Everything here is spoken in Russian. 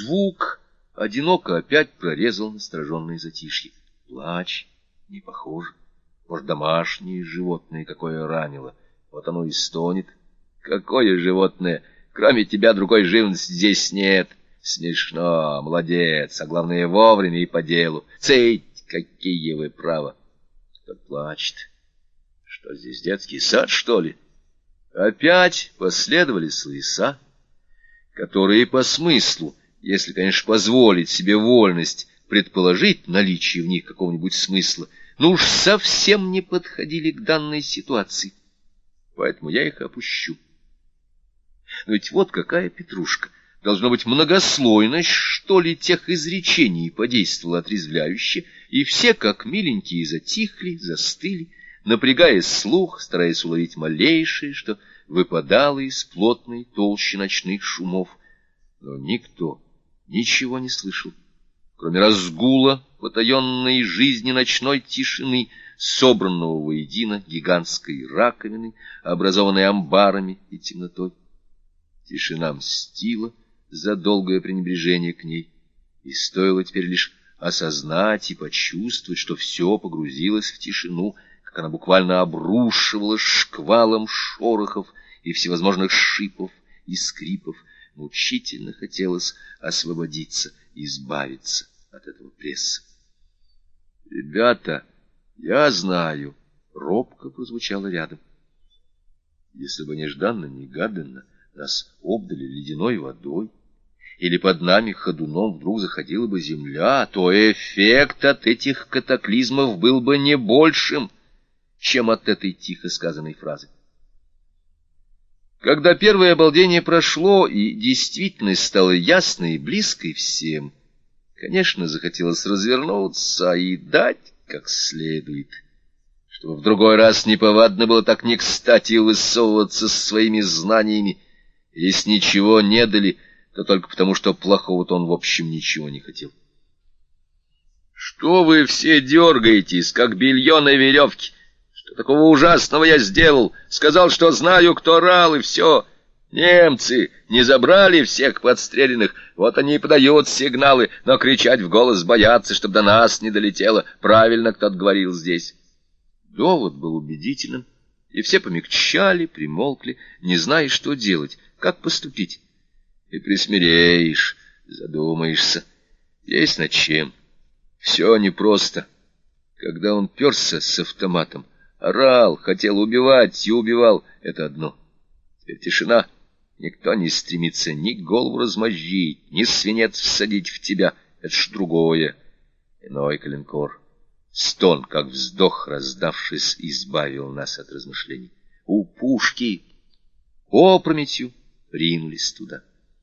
Звук одиноко опять прорезал настороженное затишье. Плач не похоже. Может, домашнее животное какое ранило. Вот оно и стонет. Какое животное? Кроме тебя другой живности здесь нет. Смешно, молодец, а главное вовремя и по делу. Цыть, какие вы право. Кто плачет? Что здесь, детский сад, что ли? Опять последовали словеса, которые по смыслу, если, конечно, позволить себе вольность предположить наличие в них какого-нибудь смысла, но уж совсем не подходили к данной ситуации. Поэтому я их опущу. Но ведь вот какая петрушка. Должно быть многослойность, что ли, тех изречений подействовала отрезвляюще, и все, как миленькие, затихли, застыли, напрягая слух, стараясь уловить малейшее, что выпадало из плотной толщи ночных шумов. Но никто ничего не слышал, кроме разгула потаенной жизни ночной тишины, собранного воедино гигантской раковины, образованной амбарами и темнотой. Тишина мстила за долгое пренебрежение к ней, и стоило теперь лишь осознать и почувствовать, что все погрузилось в тишину, как она буквально обрушивалась шквалом шорохов и всевозможных шипов и скрипов, мучительно хотелось освободиться, избавиться от этого пресса. «Ребята, я знаю!» — робко прозвучало рядом. Если бы нежданно-негаданно нас обдали ледяной водой, или под нами ходуном вдруг заходила бы земля, то эффект от этих катаклизмов был бы не большим, чем от этой тихо сказанной фразы. Когда первое обалдение прошло, и действительность стала ясной и близкой всем, конечно, захотелось развернуться и дать как следует, чтобы в другой раз неповадно было так не кстати высовываться со своими знаниями, если ничего не дали, то только потому, что плохого-то он в общем ничего не хотел. «Что вы все дергаетесь, как белье на веревке? Такого ужасного я сделал? Сказал, что знаю, кто рал, и все. Немцы не забрали всех подстреленных, вот они и подают сигналы, но кричать в голос боятся, чтобы до нас не долетело. Правильно кто-то говорил здесь». Довод был убедительным, и все помягчали, примолкли, не зная, что делать, как поступить и присмиреешь, задумаешься. Есть над чем. Все непросто. Когда он перся с автоматом, орал, хотел убивать и убивал, это одно. Теперь тишина. Никто не стремится ни голову размозжить, ни свинец всадить в тебя. Это ж другое. Иной калинкор. Стон, как вздох, раздавшись, избавил нас от размышлений. У пушки опрометью ринулись туда.